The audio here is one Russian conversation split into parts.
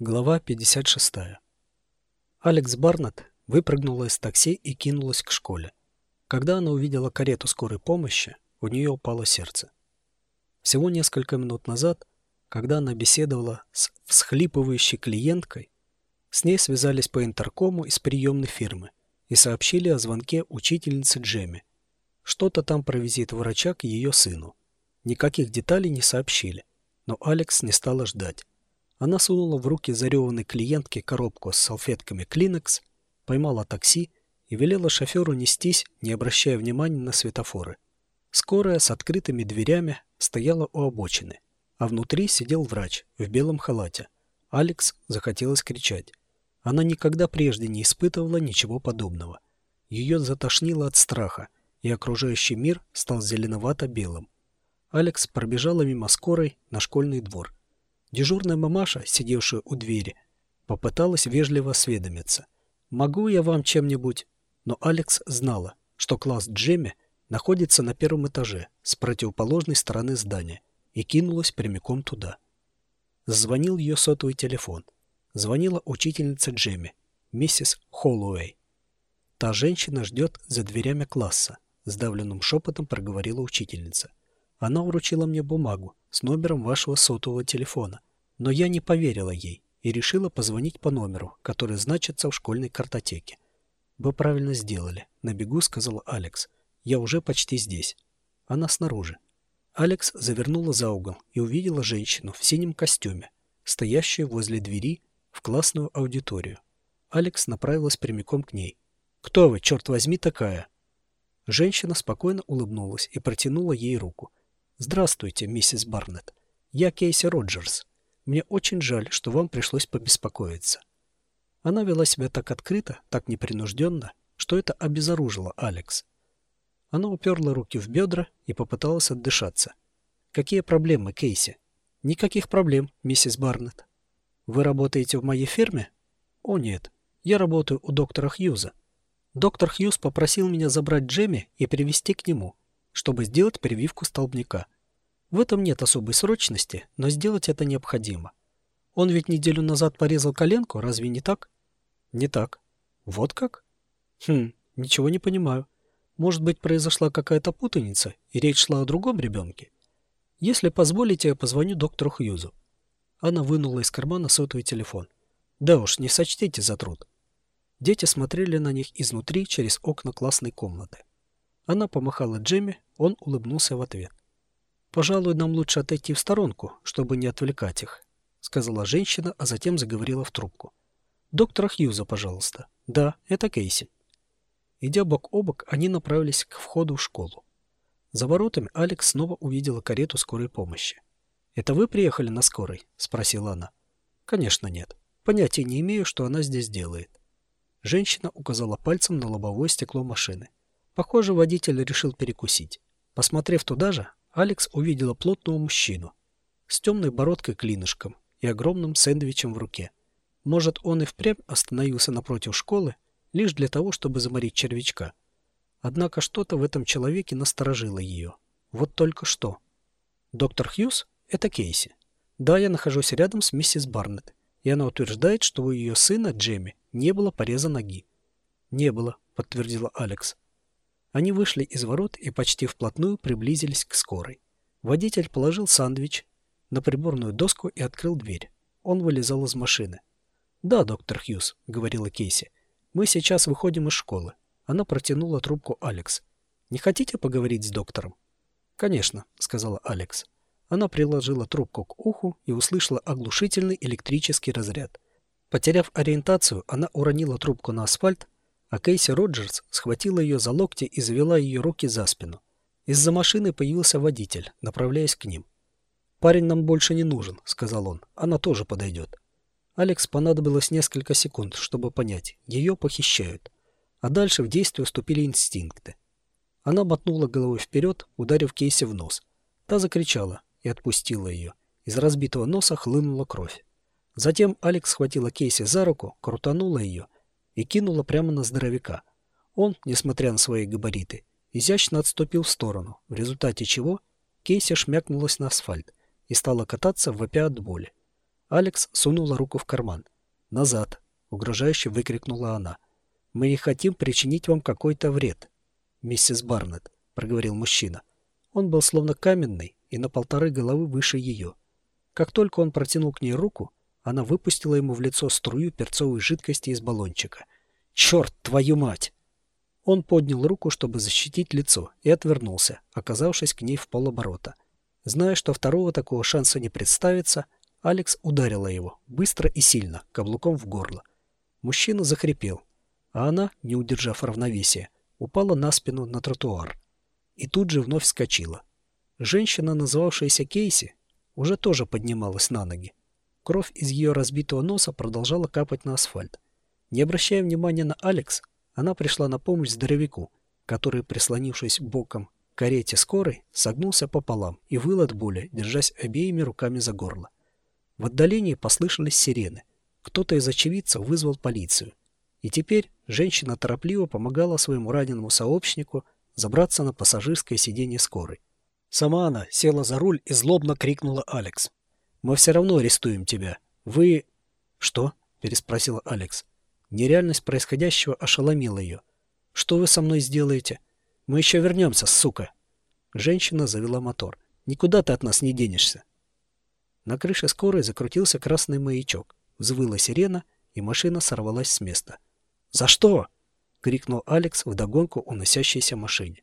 Глава 56. Алекс Барнетт выпрыгнула из такси и кинулась к школе. Когда она увидела карету скорой помощи, у нее упало сердце. Всего несколько минут назад, когда она беседовала с всхлипывающей клиенткой, с ней связались по интеркому из приемной фирмы и сообщили о звонке учительницы Джемми. Что-то там про визит врача к ее сыну. Никаких деталей не сообщили, но Алекс не стала ждать. Она сунула в руки зареванной клиентке коробку с салфетками Kleenex, поймала такси и велела шоферу нестись, не обращая внимания на светофоры. Скорая с открытыми дверями стояла у обочины, а внутри сидел врач в белом халате. Алекс захотелось кричать. Она никогда прежде не испытывала ничего подобного. Ее затошнило от страха, и окружающий мир стал зеленовато-белым. Алекс пробежала мимо скорой на школьный двор. Дежурная мамаша, сидевшая у двери, попыталась вежливо осведомиться. «Могу я вам чем-нибудь?» Но Алекс знала, что класс Джемми находится на первом этаже с противоположной стороны здания и кинулась прямиком туда. Звонил ее сотовый телефон. Звонила учительница Джемми, миссис Холлоуэй. «Та женщина ждет за дверями класса», — сдавленным шепотом проговорила учительница. «Она вручила мне бумагу с номером вашего сотового телефона. Но я не поверила ей и решила позвонить по номеру, который значится в школьной картотеке. «Вы правильно сделали», — на бегу сказал Алекс. «Я уже почти здесь». Она снаружи. Алекс завернула за угол и увидела женщину в синем костюме, стоящую возле двери в классную аудиторию. Алекс направилась прямиком к ней. «Кто вы, черт возьми, такая?» Женщина спокойно улыбнулась и протянула ей руку. «Здравствуйте, миссис Барнетт. Я Кейси Роджерс. Мне очень жаль, что вам пришлось побеспокоиться». Она вела себя так открыто, так непринужденно, что это обезоружило Алекс. Она уперла руки в бедра и попыталась отдышаться. «Какие проблемы, Кейси?» «Никаких проблем, миссис Барнетт». «Вы работаете в моей ферме?» «О, нет. Я работаю у доктора Хьюза. Доктор Хьюз попросил меня забрать Джемми и привезти к нему, чтобы сделать прививку столбняка. В этом нет особой срочности, но сделать это необходимо. Он ведь неделю назад порезал коленку, разве не так? Не так. Вот как? Хм, ничего не понимаю. Может быть, произошла какая-то путаница, и речь шла о другом ребенке? Если позволите, я позвоню доктору Хьюзу. Она вынула из кармана сотовый телефон. Да уж, не сочтите за труд. Дети смотрели на них изнутри через окна классной комнаты. Она помахала Джемми, он улыбнулся в ответ. «Пожалуй, нам лучше отойти в сторонку, чтобы не отвлекать их», — сказала женщина, а затем заговорила в трубку. «Доктора Хьюза, пожалуйста». «Да, это Кейси». Идя бок о бок, они направились к входу в школу. За воротами Алекс снова увидела карету скорой помощи. «Это вы приехали на скорой?» — спросила она. «Конечно нет. Понятия не имею, что она здесь делает». Женщина указала пальцем на лобовое стекло машины. Похоже, водитель решил перекусить. Посмотрев туда же, Алекс увидела плотного мужчину с темной бородкой-клинышком и огромным сэндвичем в руке. Может, он и впрямь остановился напротив школы лишь для того, чтобы заморить червячка. Однако что-то в этом человеке насторожило ее. Вот только что. Доктор Хьюз — это Кейси. Да, я нахожусь рядом с миссис Барнетт, и она утверждает, что у ее сына Джемми не было пореза ноги. «Не было», — подтвердила Алекс. Они вышли из ворот и почти вплотную приблизились к скорой. Водитель положил сандвич на приборную доску и открыл дверь. Он вылезал из машины. «Да, доктор Хьюз», — говорила Кейси. «Мы сейчас выходим из школы». Она протянула трубку Алекс. «Не хотите поговорить с доктором?» «Конечно», — сказала Алекс. Она приложила трубку к уху и услышала оглушительный электрический разряд. Потеряв ориентацию, она уронила трубку на асфальт а Кейси Роджерс схватила ее за локти и завела ее руки за спину. Из-за машины появился водитель, направляясь к ним. «Парень нам больше не нужен», — сказал он. «Она тоже подойдет». Алекс понадобилось несколько секунд, чтобы понять, ее похищают. А дальше в действие вступили инстинкты. Она мотнула головой вперед, ударив Кейси в нос. Та закричала и отпустила ее. Из разбитого носа хлынула кровь. Затем Алекс схватила Кейси за руку, крутанула ее и кинула прямо на здоровяка. Он, несмотря на свои габариты, изящно отступил в сторону, в результате чего Кейси шмякнулась на асфальт и стала кататься, вопя от боли. Алекс сунула руку в карман. «Назад!» — угрожающе выкрикнула она. «Мы не хотим причинить вам какой-то вред, миссис Барнетт», — проговорил мужчина. Он был словно каменный и на полторы головы выше ее. Как только он протянул к ней руку, она выпустила ему в лицо струю перцовой жидкости из баллончика. «Черт, твою мать!» Он поднял руку, чтобы защитить лицо, и отвернулся, оказавшись к ней в полоборота. Зная, что второго такого шанса не представится, Алекс ударила его, быстро и сильно, каблуком в горло. Мужчина захрипел, а она, не удержав равновесия, упала на спину на тротуар. И тут же вновь вскочила. Женщина, называвшаяся Кейси, уже тоже поднималась на ноги. Кровь из ее разбитого носа продолжала капать на асфальт. Не обращая внимания на Алекс, она пришла на помощь здоровяку, который, прислонившись боком к карете скорой, согнулся пополам и выл от боли, держась обеими руками за горло. В отдалении послышались сирены. Кто-то из очевидцев вызвал полицию. И теперь женщина торопливо помогала своему раненому сообщнику забраться на пассажирское сиденье скорой. Сама она села за руль и злобно крикнула Алекс. «Мы все равно арестуем тебя. Вы...» «Что?» – переспросила Алекс. Нереальность происходящего ошеломила ее. «Что вы со мной сделаете? Мы еще вернемся, сука!» Женщина завела мотор. «Никуда ты от нас не денешься!» На крыше скорой закрутился красный маячок. Взвыла сирена, и машина сорвалась с места. «За что?» — крикнул Алекс вдогонку уносящейся машине.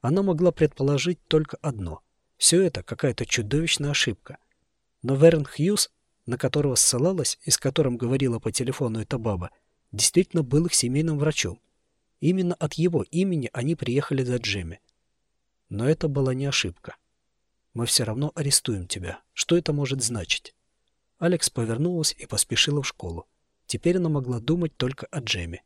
Она могла предположить только одно. Все это какая-то чудовищная ошибка. Но Верн Хьюз, на которого ссылалась и с которым говорила по телефону эта баба, действительно был их семейным врачом. Именно от его имени они приехали за Джемми. Но это была не ошибка. Мы все равно арестуем тебя. Что это может значить? Алекс повернулась и поспешила в школу. Теперь она могла думать только о Джеме.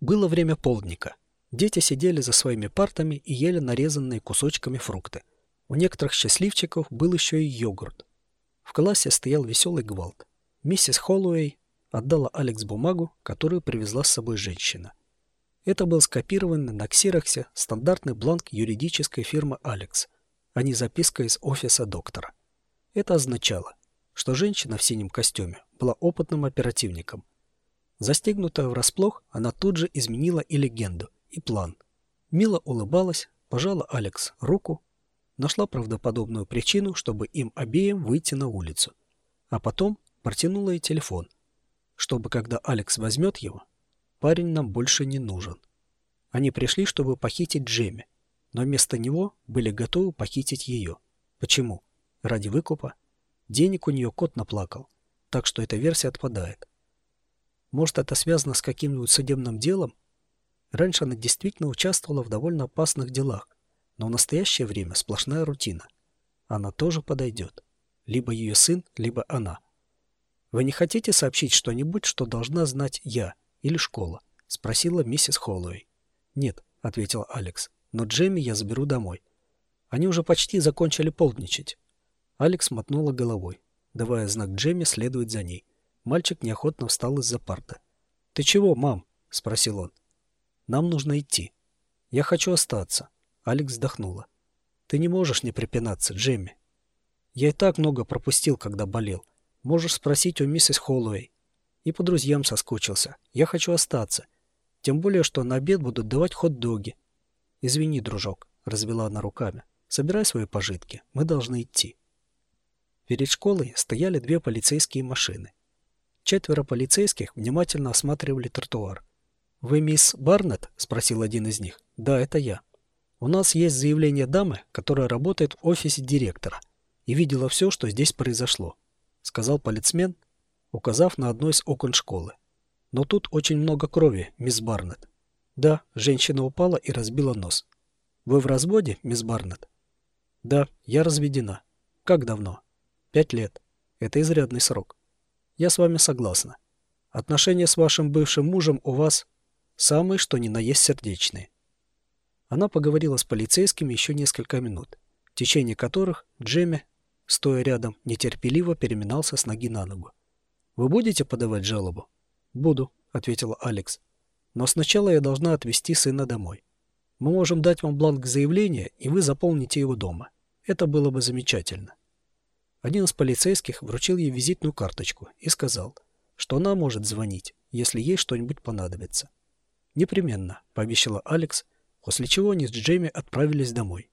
Было время полдника. Дети сидели за своими партами и ели нарезанные кусочками фрукты. У некоторых счастливчиков был еще и йогурт. В классе стоял веселый гвалт. Миссис Холлоуэй отдала Алекс бумагу, которую привезла с собой женщина. Это был скопированный на ксероксе стандартный бланк юридической фирмы «Алекс», а не записка из офиса доктора. Это означало, что женщина в синем костюме была опытным оперативником. Застегнутая врасплох, она тут же изменила и легенду, и план. Мила улыбалась, пожала Алекс руку, нашла правдоподобную причину, чтобы им обеим выйти на улицу. А потом протянула ей телефон – чтобы когда Алекс возьмет его, парень нам больше не нужен. Они пришли, чтобы похитить Джемми, но вместо него были готовы похитить ее. Почему? Ради выкупа? Денег у нее кот наплакал, так что эта версия отпадает. Может, это связано с каким-нибудь судебным делом? Раньше она действительно участвовала в довольно опасных делах, но в настоящее время сплошная рутина. Она тоже подойдет. Либо ее сын, либо она – «Вы не хотите сообщить что-нибудь, что должна знать я или школа?» — спросила миссис Холлоуэй. «Нет», — ответил Алекс, — «но Джемми я заберу домой». Они уже почти закончили полдничать. Алекс мотнула головой, давая знак Джемми следовать за ней. Мальчик неохотно встал из-за парты. «Ты чего, мам?» — спросил он. «Нам нужно идти». «Я хочу остаться». Алекс вздохнула. «Ты не можешь не припинаться, Джемми. Я и так много пропустил, когда болел. Можешь спросить у миссис Холлоуэй. И по друзьям соскучился. Я хочу остаться. Тем более, что на обед будут давать хот-доги. Извини, дружок, развела она руками. Собирай свои пожитки. Мы должны идти. Перед школой стояли две полицейские машины. Четверо полицейских внимательно осматривали тротуар. «Вы мисс Барнетт?» – спросил один из них. «Да, это я. У нас есть заявление дамы, которая работает в офисе директора и видела все, что здесь произошло сказал полицмен, указав на одно из окон школы. Но тут очень много крови, мисс Барнетт. Да, женщина упала и разбила нос. Вы в разводе, мисс Барнетт? Да, я разведена. Как давно? Пять лет. Это изрядный срок. Я с вами согласна. Отношения с вашим бывшим мужем у вас самые, что ни на есть сердечные. Она поговорила с полицейскими еще несколько минут, в течение которых Джемми стоя рядом, нетерпеливо переминался с ноги на ногу. «Вы будете подавать жалобу?» «Буду», — ответила Алекс. «Но сначала я должна отвезти сына домой. Мы можем дать вам бланк заявления, и вы заполните его дома. Это было бы замечательно». Один из полицейских вручил ей визитную карточку и сказал, что она может звонить, если ей что-нибудь понадобится. «Непременно», — пообещала Алекс, после чего они с Джейми отправились домой.